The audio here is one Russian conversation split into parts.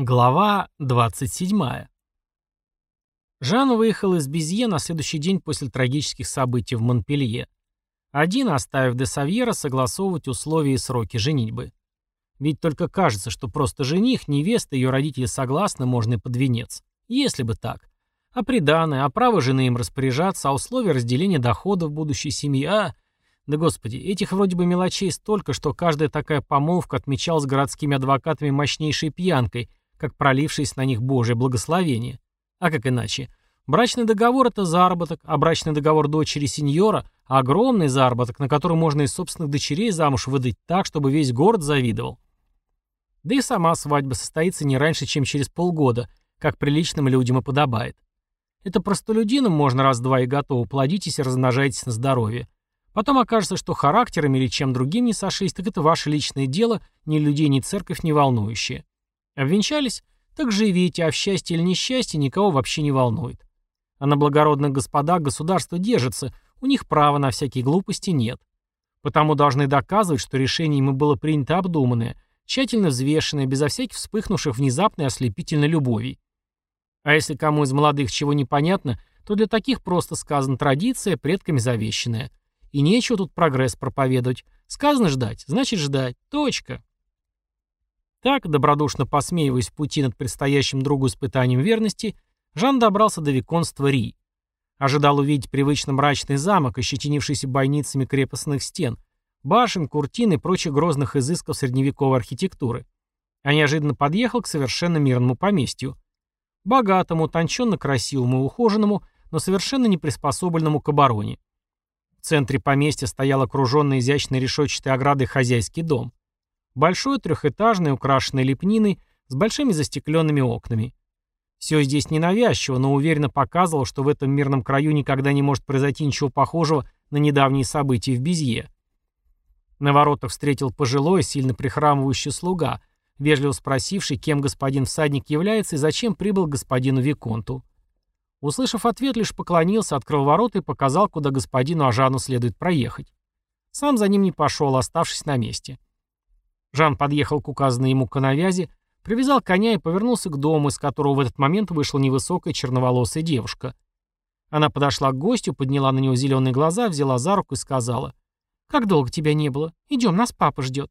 Глава 27. Жан выехал из Безье на следующий день после трагических событий в Монпелье. Один, оставив де Савьера согласовывать условия и сроки женитьбы. Ведь только кажется, что просто жених, невеста ее родители согласны, можно и под венец. Если бы так. А приданное, а право жены им распоряжаться, а условия разделения доходов будущей семьи, а... Да господи, этих вроде бы мелочей столько, что каждая такая помолвка отмечалась городскими адвокатами мощнейшей пьянкой, как пролившись на них Божье благословение. А как иначе? Брачный договор – это заработок, а брачный договор дочери сеньора – огромный заработок, на который можно из собственных дочерей замуж выдать так, чтобы весь город завидовал. Да и сама свадьба состоится не раньше, чем через полгода, как приличным людям и подобает. Это простолюдинам можно раз-два и готово, плодитесь и размножайтесь на здоровье. Потом окажется, что характерами или чем другим не сошлись, так это ваше личное дело, ни людей, ни церковь не волнующее. Обвенчались? Так живите, а в счастье или несчастье никого вообще не волнует. А на благородных господах государство держится, у них права на всякие глупости нет. Потому должны доказывать, что решение ими было принято обдуманное, тщательно взвешенное, безо всяких вспыхнувших внезапной ослепительной любови. А если кому из молодых чего непонятно, то для таких просто сказана традиция, предками завещанная. И нечего тут прогресс проповедовать. Сказано ждать, значит ждать. Точка. Так, добродушно посмеиваясь в пути над предстоящим другу испытанием верности, Жан добрался до виконства Ри. Ожидал увидеть привычно мрачный замок, ощетинившийся бойницами крепостных стен, башен, куртин и прочих грозных изысков средневековой архитектуры. А неожиданно подъехал к совершенно мирному поместью. Богатому, утонченно красивому и ухоженному, но совершенно не приспособленному к обороне. В центре поместья стоял окруженный изящной решетчатой оградой хозяйский дом. Большой, трехэтажный, украшенный лепниной, с большими застекленными окнами. Все здесь ненавязчиво, но уверенно показывало, что в этом мирном краю никогда не может произойти ничего похожего на недавние события в Безье. На воротах встретил пожилой, сильно прихрамывающий слуга, вежливо спросивший, кем господин всадник является и зачем прибыл к господину Виконту. Услышав ответ, лишь поклонился, открыл ворота и показал, куда господину Ажану следует проехать. Сам за ним не пошел, оставшись на месте. Жан подъехал к указанной ему коновязи, привязал коня и повернулся к дому, из которого в этот момент вышла невысокая черноволосая девушка. Она подошла к гостю, подняла на него зеленые глаза, взяла за руку и сказала, «Как долго тебя не было? Идем, нас папа ждет».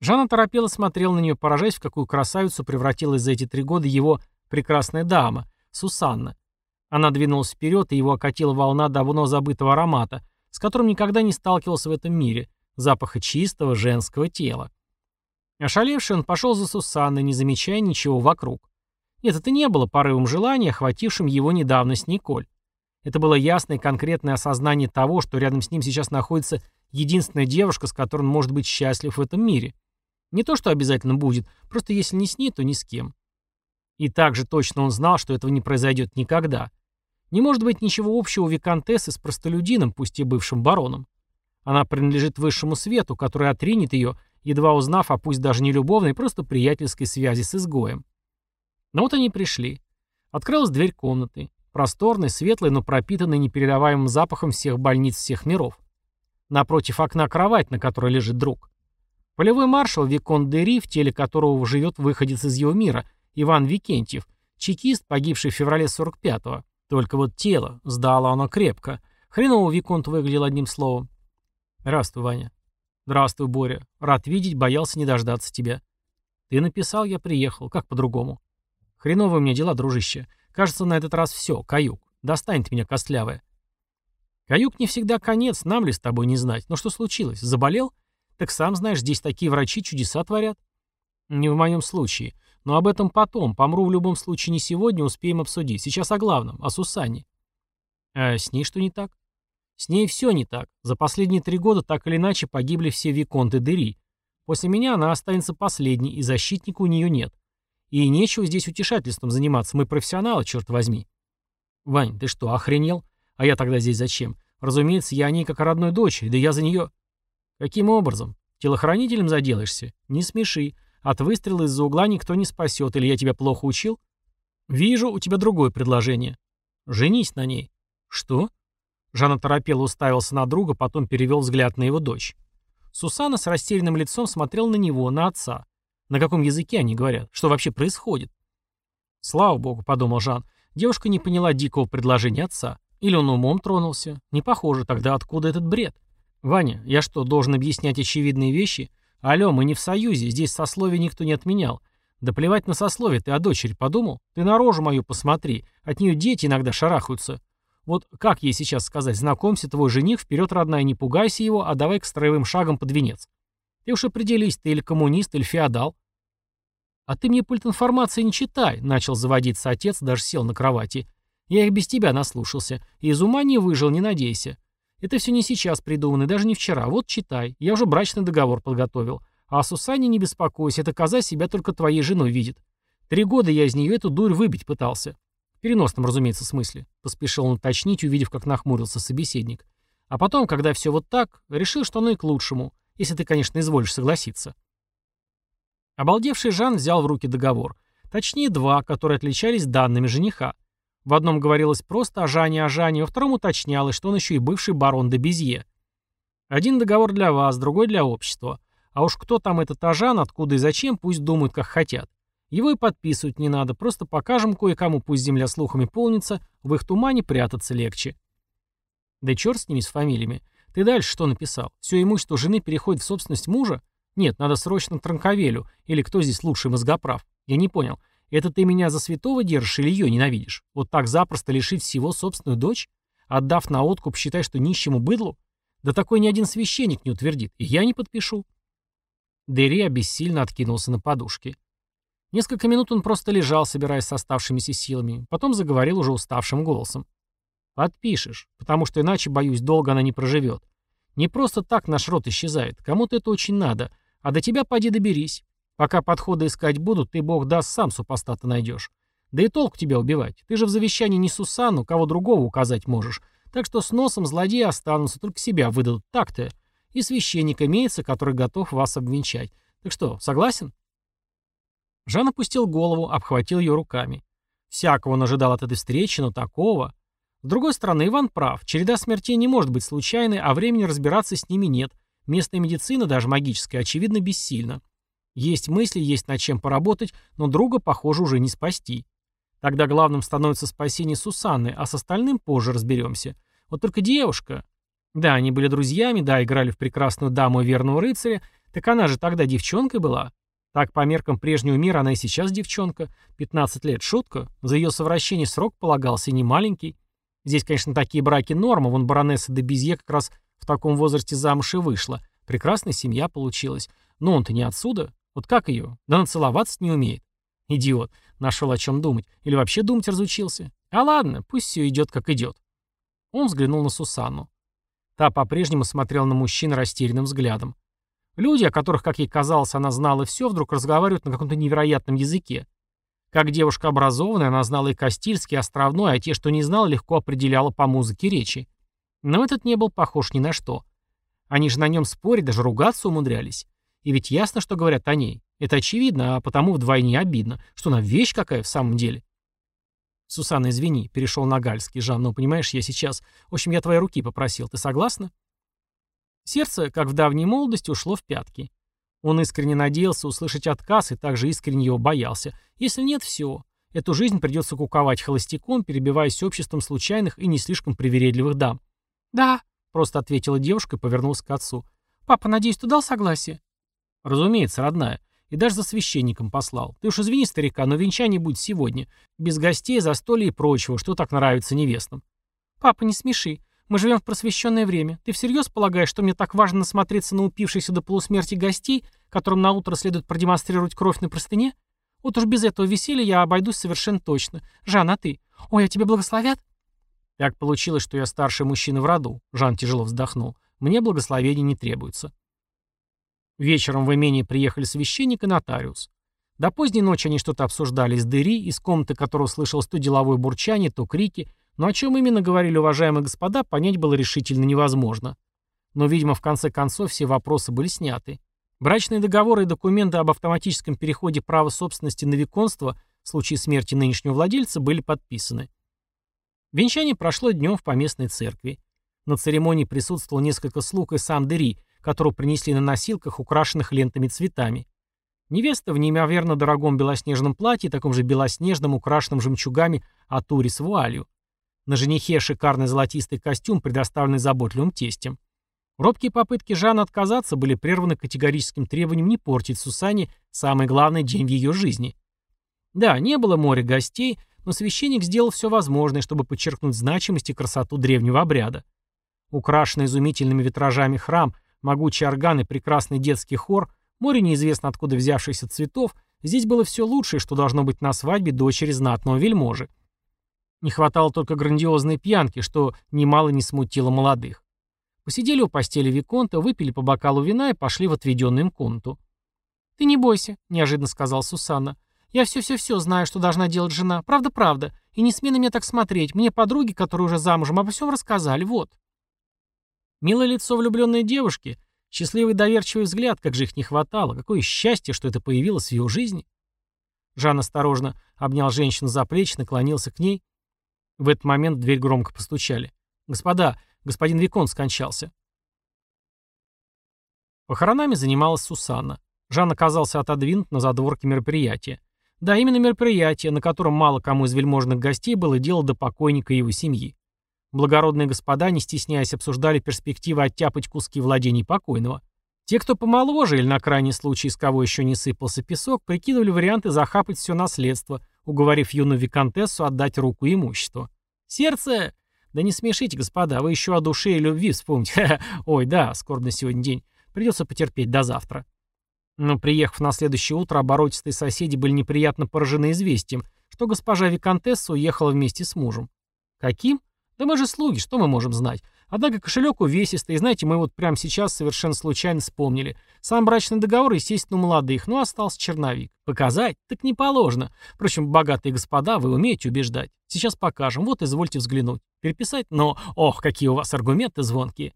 Жан оторопело смотрел на нее, поражаясь, в какую красавицу превратилась за эти три года его прекрасная дама, Сусанна. Она двинулась вперед, и его окатила волна давно забытого аромата, с которым никогда не сталкивался в этом мире, запаха чистого женского тела. Ошалевший он пошел за Сусанной, не замечая ничего вокруг. Нет, это не было порывом желания, охватившим его недавно с Николь. Это было ясное и конкретное осознание того, что рядом с ним сейчас находится единственная девушка, с которой он может быть счастлив в этом мире. Не то, что обязательно будет, просто если не с ней, то ни с кем. И также точно он знал, что этого не произойдет никогда. Не может быть ничего общего у Викантессы с простолюдином, пусть и бывшим бароном. Она принадлежит высшему свету, который отринет ее, едва узнав о пусть даже не любовной, просто приятельской связи с изгоем. Но вот они пришли. Открылась дверь комнаты. Просторной, светлой, но пропитанной непередаваемым запахом всех больниц всех миров. Напротив окна кровать, на которой лежит друг. Полевой маршал Викон Дери, в теле которого живет выходец из его мира, Иван Викентьев, чекист, погибший в феврале 45-го. Только вот тело, сдало оно крепко. Хреново Виконт выглядел одним словом. «Здравствуй, Ваня». «Здравствуй, Боря. Рад видеть, боялся не дождаться тебя». «Ты написал, я приехал. Как по-другому?» «Хреновые у меня дела, дружище. Кажется, на этот раз все. Каюк. Достанет меня костлявая». «Каюк не всегда конец, нам ли с тобой не знать. Но что случилось? Заболел? Так сам знаешь, здесь такие врачи чудеса творят». «Не в моем случае. Но об этом потом. Помру в любом случае не сегодня, успеем обсудить. Сейчас о главном, о Сусанне». «А с ней что не так?» С ней все не так. За последние три года так или иначе погибли все Виконты Дери. После меня она останется последней, и защитника у нее нет. И нечего здесь утешательством заниматься, мы профессионалы, черт возьми. Вань, ты что, охренел? А я тогда здесь зачем? Разумеется, я о ней как о родной дочери, да я за нее... Каким образом? Телохранителем заделаешься? Не смеши. От выстрела из-за угла никто не спасет, или я тебя плохо учил? Вижу, у тебя другое предложение. Женись на ней. Что? Жан оторопело уставился на друга, потом перевел взгляд на его дочь. Сусана с растерянным лицом смотрел на него, на отца. На каком языке они говорят? Что вообще происходит? Слава богу, подумал Жан. Девушка не поняла дикого предложения отца. Или он умом тронулся? Не похоже, тогда откуда этот бред? Ваня, я что, должен объяснять очевидные вещи? Алло, мы не в союзе, здесь сословие никто не отменял. Да плевать на сословие, ты о дочери подумал? Ты на рожу мою посмотри, от нее дети иногда шарахаются. Вот как ей сейчас сказать, знакомься, твой жених, вперед, родная, не пугайся его, а давай к строевым шагам под венец. Ты уж определись, ты или коммунист, или феодал. А ты мне пульт информации не читай, начал заводиться отец, даже сел на кровати. Я их без тебя наслушался, и из ума не выжил, не надейся. Это все не сейчас придумано, даже не вчера. Вот читай, я уже брачный договор подготовил. А о Сусане не беспокойся, эта коза себя только твоей женой видит. Три года я из нее эту дурь выбить пытался. В переносном, разумеется, смысле. Поспешил он уточнить, увидев, как нахмурился собеседник. А потом, когда все вот так, решил, что оно и к лучшему, если ты, конечно, изволишь согласиться. Обалдевший Жан взял в руки договор. Точнее, два, которые отличались данными жениха. В одном говорилось просто о Жане о Жане, во втором уточнялось, что он еще и бывший барон де Безье. Один договор для вас, другой для общества. А уж кто там этот Ажан, откуда и зачем, пусть думают, как хотят. Его и подписывать не надо, просто покажем кое-кому, пусть земля слухами полнится, в их тумане прятаться легче. Да черт с ними, с фамилиями. Ты дальше что написал? Все имущество жены переходит в собственность мужа? Нет, надо срочно к Транковелю. Или кто здесь лучший мозгоправ? Я не понял. Это ты меня за святого держишь или ее ненавидишь? Вот так запросто лишить всего собственную дочь? Отдав на откуп, считай, что нищему быдлу? Да такой ни один священник не утвердит. И я не подпишу. Дерри обессильно откинулся на подушке. Несколько минут он просто лежал, собираясь с оставшимися силами. Потом заговорил уже уставшим голосом. «Подпишешь, потому что иначе, боюсь, долго она не проживет. Не просто так наш род исчезает. Кому-то это очень надо. А до тебя поди доберись. Пока подходы искать будут, ты, бог даст, сам супостата найдешь. Да и толк тебя убивать. Ты же в завещании не Сусанну, кого другого указать можешь. Так что с носом злодеи останутся, только себя выдадут. Так-то. И священник имеется, который готов вас обвенчать. Так что, согласен?» Жан опустил голову, обхватил ее руками. Всякого он ожидал от этой встречи, но такого... С другой стороны, Иван прав. Череда смертей не может быть случайной, а времени разбираться с ними нет. Местная медицина, даже магическая, очевидно, бессильна. Есть мысли, есть над чем поработать, но друга, похоже, уже не спасти. Тогда главным становится спасение Сусанны, а с остальным позже разберемся. Вот только девушка... Да, они были друзьями, да, играли в прекрасную даму верного рыцаря, так она же тогда девчонкой была. Так, по меркам прежнего мира, она и сейчас девчонка. 15 лет, шутка. За ее совращение срок полагался не маленький. Здесь, конечно, такие браки норма. Вон баронесса де Безье как раз в таком возрасте замуж и вышла. Прекрасная семья получилась. Но он-то не отсюда. Вот как ее? Да нацеловаться не умеет. Идиот. Нашел о чем думать. Или вообще думать разучился. А ладно, пусть все идет как идет. Он взглянул на Сусанну. Та по-прежнему смотрела на мужчину растерянным взглядом. Люди, о которых, как ей казалось, она знала все, вдруг разговаривают на каком-то невероятном языке. Как девушка образованная, она знала и Кастильский, и Островной, а те, что не знала, легко определяла по музыке речи. Но этот не был похож ни на что. Они же на нем спорить, даже ругаться умудрялись. И ведь ясно, что говорят о ней. Это очевидно, а потому вдвойне обидно. Что она вещь какая в самом деле. «Сусанна, извини», — перешел на гальский. «Жан, ну, понимаешь, я сейчас... В общем, я твоей руки попросил. Ты согласна?» Сердце, как в давней молодости, ушло в пятки. Он искренне надеялся услышать отказ и также искренне его боялся. Если нет, все. Эту жизнь придется куковать холостяком, перебиваясь обществом случайных и не слишком привередливых дам. «Да», — просто ответила девушка и повернулась к отцу. «Папа, надеюсь, ты дал согласие?» «Разумеется, родная. И даже за священником послал. Ты уж извини, старика, но венчание будет сегодня. Без гостей, застолья и прочего, что так нравится невестам». «Папа, не смеши. Мы живем в просвещенное время. Ты всерьез полагаешь, что мне так важно насмотреться на упившихся до полусмерти гостей, которым на утро следует продемонстрировать кровь на простыне? Вот уж без этого веселья я обойдусь совершенно точно. Жан, а ты? Ой, а тебя благословят? Так получилось, что я старший мужчина в роду. Жан тяжело вздохнул. Мне благословения не требуется. Вечером в имение приехали священник и нотариус. До поздней ночи они что-то обсуждали с Дыри, из комнаты которого слышалось то деловое бурчание, то крики, но о чем именно говорили уважаемые господа, понять было решительно невозможно. Но, видимо, в конце концов все вопросы были сняты. Брачные договоры и документы об автоматическом переходе права собственности на виконство в случае смерти нынешнего владельца были подписаны. Венчание прошло днем в поместной церкви. На церемонии присутствовал несколько слуг и сам Дери, которого принесли на носилках, украшенных лентами цветами. Невеста в неимоверно дорогом белоснежном платье, таком же белоснежном, украшенном жемчугами атури с вуалью. На женихе шикарный золотистый костюм, предоставленный заботливым тестем. Робкие попытки Жана отказаться были прерваны категорическим требованием не портить Сусане самый главный день в ее жизни. Да, не было моря гостей, но священник сделал все возможное, чтобы подчеркнуть значимость и красоту древнего обряда. Украшенный изумительными витражами храм, могучий орган и прекрасный детский хор, море неизвестно откуда взявшихся цветов, здесь было все лучшее, что должно быть на свадьбе дочери знатного вельможи. Не хватало только грандиозной пьянки, что немало не смутило молодых. Посидели у постели Виконта, выпили по бокалу вина и пошли в отведенную им комнату. «Ты не бойся», — неожиданно сказал Сусанна. «Я все-все-все знаю, что должна делать жена. Правда-правда. И не смей на меня так смотреть. Мне подруги, которые уже замужем, обо всем рассказали. Вот». Милое лицо влюбленной девушки, счастливый доверчивый взгляд, как же их не хватало. Какое счастье, что это появилось в его жизни. Жан осторожно обнял женщину за плечи, наклонился к ней в этот момент в дверь громко постучали. «Господа, господин Викон скончался». Похоронами занималась Сусанна. Жан оказался отодвинут на задворке мероприятия. Да, именно мероприятие, на котором мало кому из вельможных гостей было дело до покойника и его семьи. Благородные господа, не стесняясь, обсуждали перспективы оттяпать куски владений покойного. Те, кто помоложе или на крайний случай, из кого еще не сыпался песок, прикидывали варианты захапать все наследство, уговорив юную виконтессу отдать руку имуществу. «Сердце!» «Да не смешите, господа, вы еще о душе и любви вспомните. Ой, да, скорбный сегодня день. Придется потерпеть до завтра». Но приехав на следующее утро, оборотистые соседи были неприятно поражены известием, что госпожа Викантесса уехала вместе с мужем. Каким? Да мы же слуги, что мы можем знать? Однако кошелек увесистый, и знаете, мы вот прямо сейчас совершенно случайно вспомнили. Сам брачный договор, естественно, у молодых, но остался черновик. Показать? Так не положено. Впрочем, богатые господа, вы умеете убеждать. Сейчас покажем, вот извольте взглянуть. Переписать? Но, ох, какие у вас аргументы звонкие.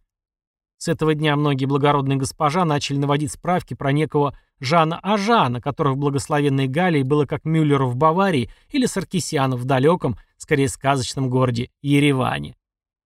С этого дня многие благородные госпожа начали наводить справки про некого Жана Ажана, который в благословенной Галлии было как Мюллер в Баварии или Саркисян в далеком, скорее сказочном городе Ереване.